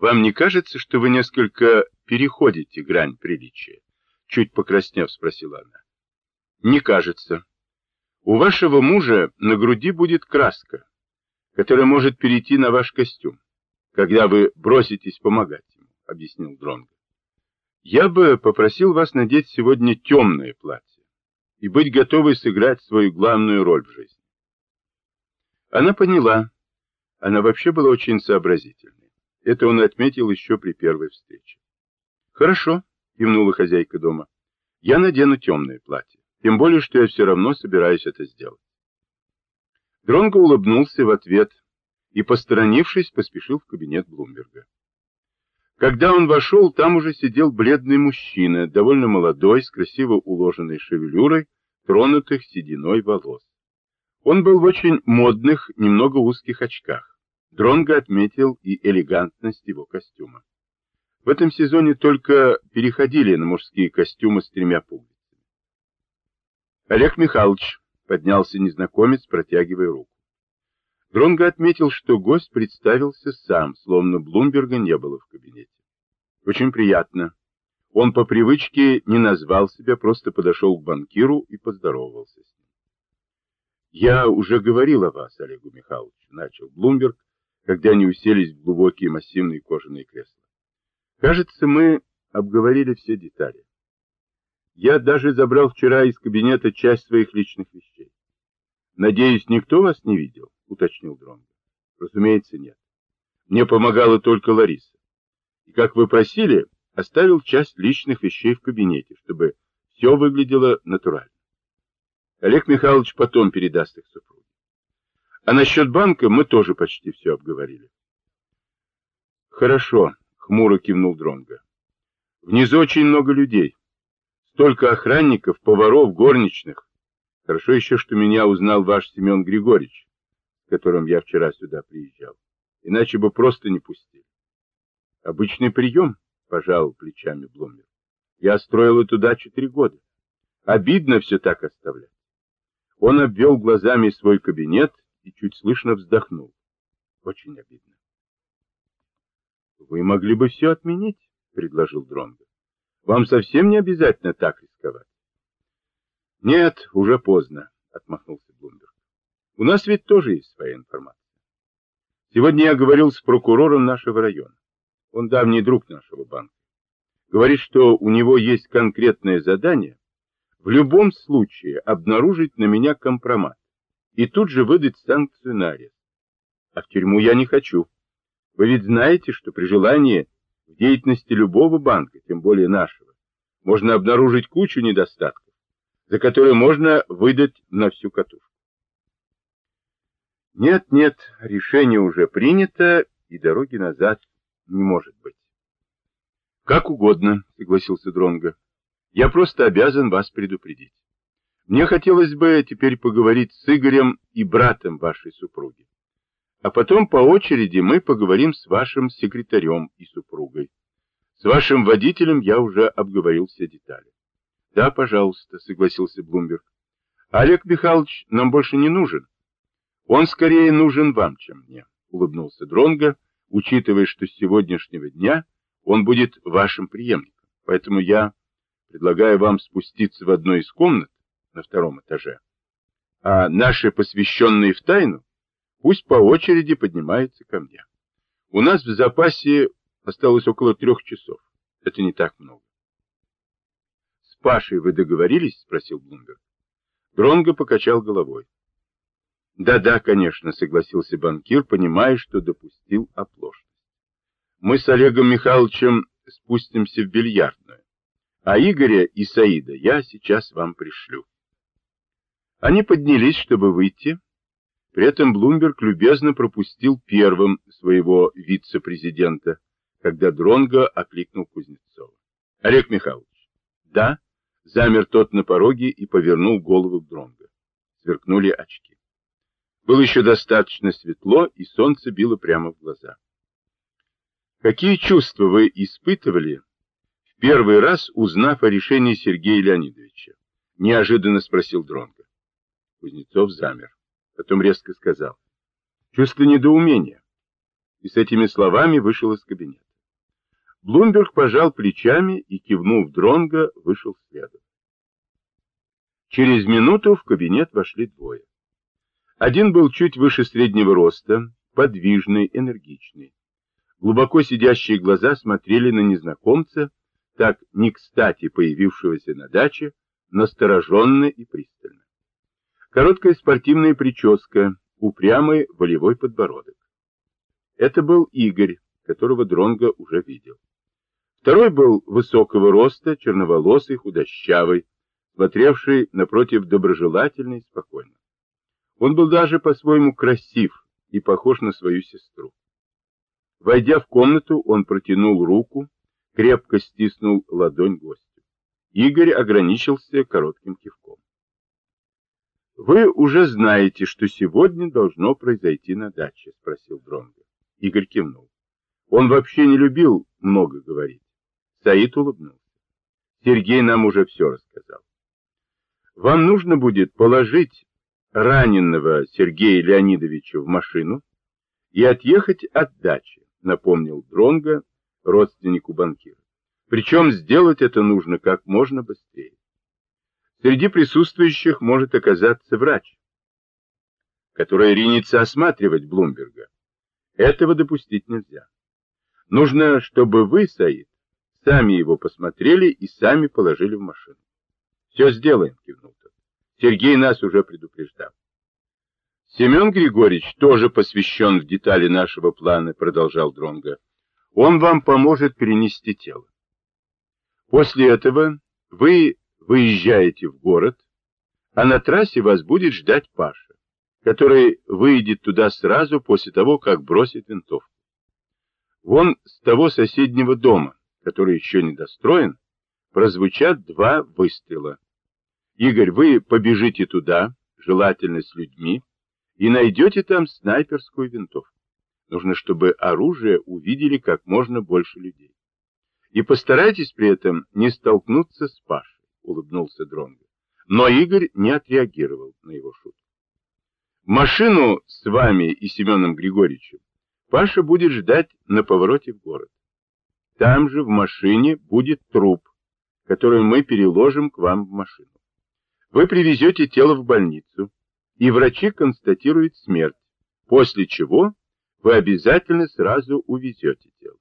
Вам не кажется, что вы несколько переходите грань приличия? Чуть покраснев, спросила она. Не кажется. У вашего мужа на груди будет краска, которая может перейти на ваш костюм, когда вы броситесь помогать ему, объяснил Дронго. Я бы попросил вас надеть сегодня темное платье и быть готовой сыграть свою главную роль в жизни. Она поняла. Она вообще была очень сообразительной. Это он отметил еще при первой встрече. «Хорошо», — кивнула хозяйка дома. «Я надену темное платье. Тем более, что я все равно собираюсь это сделать». Дронго улыбнулся в ответ и, посторонившись, поспешил в кабинет Блумберга. Когда он вошел, там уже сидел бледный мужчина, довольно молодой, с красиво уложенной шевелюрой, тронутых сединой волос. Он был в очень модных, немного узких очках. Дронго отметил и элегантность его костюма. В этом сезоне только переходили на мужские костюмы с тремя пуговицами. Олег Михайлович, поднялся незнакомец, протягивая руку. Дронго отметил, что гость представился сам, словно Блумберга не было в кабинете. Очень приятно. Он по привычке не назвал себя, просто подошел к банкиру и поздоровался с ним. «Я уже говорил о вас, Олегу Михайловичу», — начал Блумберг, когда они уселись в глубокие массивные кожаные кресла. «Кажется, мы обговорили все детали. Я даже забрал вчера из кабинета часть своих личных вещей. Надеюсь, никто вас не видел?» — уточнил Дронго. «Разумеется, нет. Мне помогала только Лариса. И, как вы просили, оставил часть личных вещей в кабинете, чтобы все выглядело натурально. Олег Михайлович потом передаст их супруге. А насчет банка мы тоже почти все обговорили. Хорошо, хмуро кивнул Дронга. Внизу очень много людей. Столько охранников, поваров, горничных. Хорошо еще, что меня узнал ваш Семен Григорьевич, с которым я вчера сюда приезжал. Иначе бы просто не пустили. Обычный прием, пожал плечами Блумер. Я строила туда четыре года. Обидно все так оставлять. Он обвел глазами свой кабинет и чуть слышно вздохнул. Очень обидно. Вы могли бы все отменить, предложил Дронго. Вам совсем не обязательно так рисковать. Нет, уже поздно, отмахнулся Блумберг. У нас ведь тоже есть своя информация. Сегодня я говорил с прокурором нашего района. Он давний друг нашего банка. Говорит, что у него есть конкретное задание в любом случае обнаружить на меня компромат и тут же выдать санкцию на арест. А в тюрьму я не хочу. Вы ведь знаете, что при желании в деятельности любого банка, тем более нашего, можно обнаружить кучу недостатков, за которые можно выдать на всю катушку. Нет, нет, решение уже принято, и дороги назад не может быть. Как угодно, согласился Дронго. Я просто обязан вас предупредить. Мне хотелось бы теперь поговорить с Игорем и братом вашей супруги. А потом по очереди мы поговорим с вашим секретарем и супругой. С вашим водителем я уже обговорил все детали. Да, пожалуйста, согласился Блумберг. Олег Михайлович нам больше не нужен. Он скорее нужен вам, чем мне, улыбнулся Дронго, учитывая, что с сегодняшнего дня он будет вашим преемником. Поэтому я предлагаю вам спуститься в одну из комнат на втором этаже, а наши посвященные в тайну пусть по очереди поднимаются ко мне. У нас в запасе осталось около трех часов. Это не так много. — С Пашей вы договорились? — спросил Блумберг. Дронго покачал головой. «Да-да, конечно», — согласился банкир, понимая, что допустил оплошность. «Мы с Олегом Михайловичем спустимся в бильярдную. А Игоря и Саида я сейчас вам пришлю. Они поднялись, чтобы выйти. При этом Блумберг любезно пропустил первым своего вице-президента, когда Дронго окликнул Кузнецова. Олег Михайлович. Да, замер тот на пороге и повернул голову к Дронго. Сверкнули очки. Было еще достаточно светло, и солнце било прямо в глаза. Какие чувства вы испытывали, первый раз узнав о решении Сергея Леонидовича? Неожиданно спросил Дронго. Кузнецов замер. Потом резко сказал. Чувство недоумения. И с этими словами вышел из кабинета. Блумберг пожал плечами и, кивнув Дронга, вышел следом. Через минуту в кабинет вошли двое. Один был чуть выше среднего роста, подвижный, энергичный. Глубоко сидящие глаза смотрели на незнакомца, так не кстати появившегося на даче, настороженно и пристально. Короткая спортивная прическа, упрямый волевой подбородок. Это был Игорь, которого Дронго уже видел. Второй был высокого роста, черноволосый, худощавый, смотревший напротив доброжелательно и спокойно. Он был даже по-своему красив и похож на свою сестру. Войдя в комнату, он протянул руку, крепко стиснул ладонь гостя. Игорь ограничился коротким кивком. «Вы уже знаете, что сегодня должно произойти на даче?» — спросил Дронго. Игорь кивнул. Он вообще не любил много говорить. Саид улыбнулся. Сергей нам уже все рассказал. Вам нужно будет положить раненого Сергея Леонидовича в машину и отъехать от дачи, напомнил Дронго родственнику банкира. Причем сделать это нужно как можно быстрее. Среди присутствующих может оказаться врач, который ринется осматривать Блумберга. Этого допустить нельзя. Нужно, чтобы вы, Саид, сами его посмотрели и сами положили в машину. Все сделаем, кивнул тот. Сергей нас уже предупреждал. Семен Григорьевич тоже посвящен в детали нашего плана, продолжал Дронга. Он вам поможет перенести тело. После этого вы выезжаете в город, а на трассе вас будет ждать Паша, который выйдет туда сразу после того, как бросит винтовку. Вон с того соседнего дома, который еще не достроен, прозвучат два выстрела. Игорь, вы побежите туда, желательно с людьми, и найдете там снайперскую винтовку. Нужно, чтобы оружие увидели как можно больше людей. И постарайтесь при этом не столкнуться с Пашей, улыбнулся Дронго. Но Игорь не отреагировал на его шутку. Машину с вами и Семеном Григорьевичем Паша будет ждать на повороте в город. Там же в машине будет труп, который мы переложим к вам в машину. Вы привезете тело в больницу, и врачи констатируют смерть, после чего вы обязательно сразу увезете тело.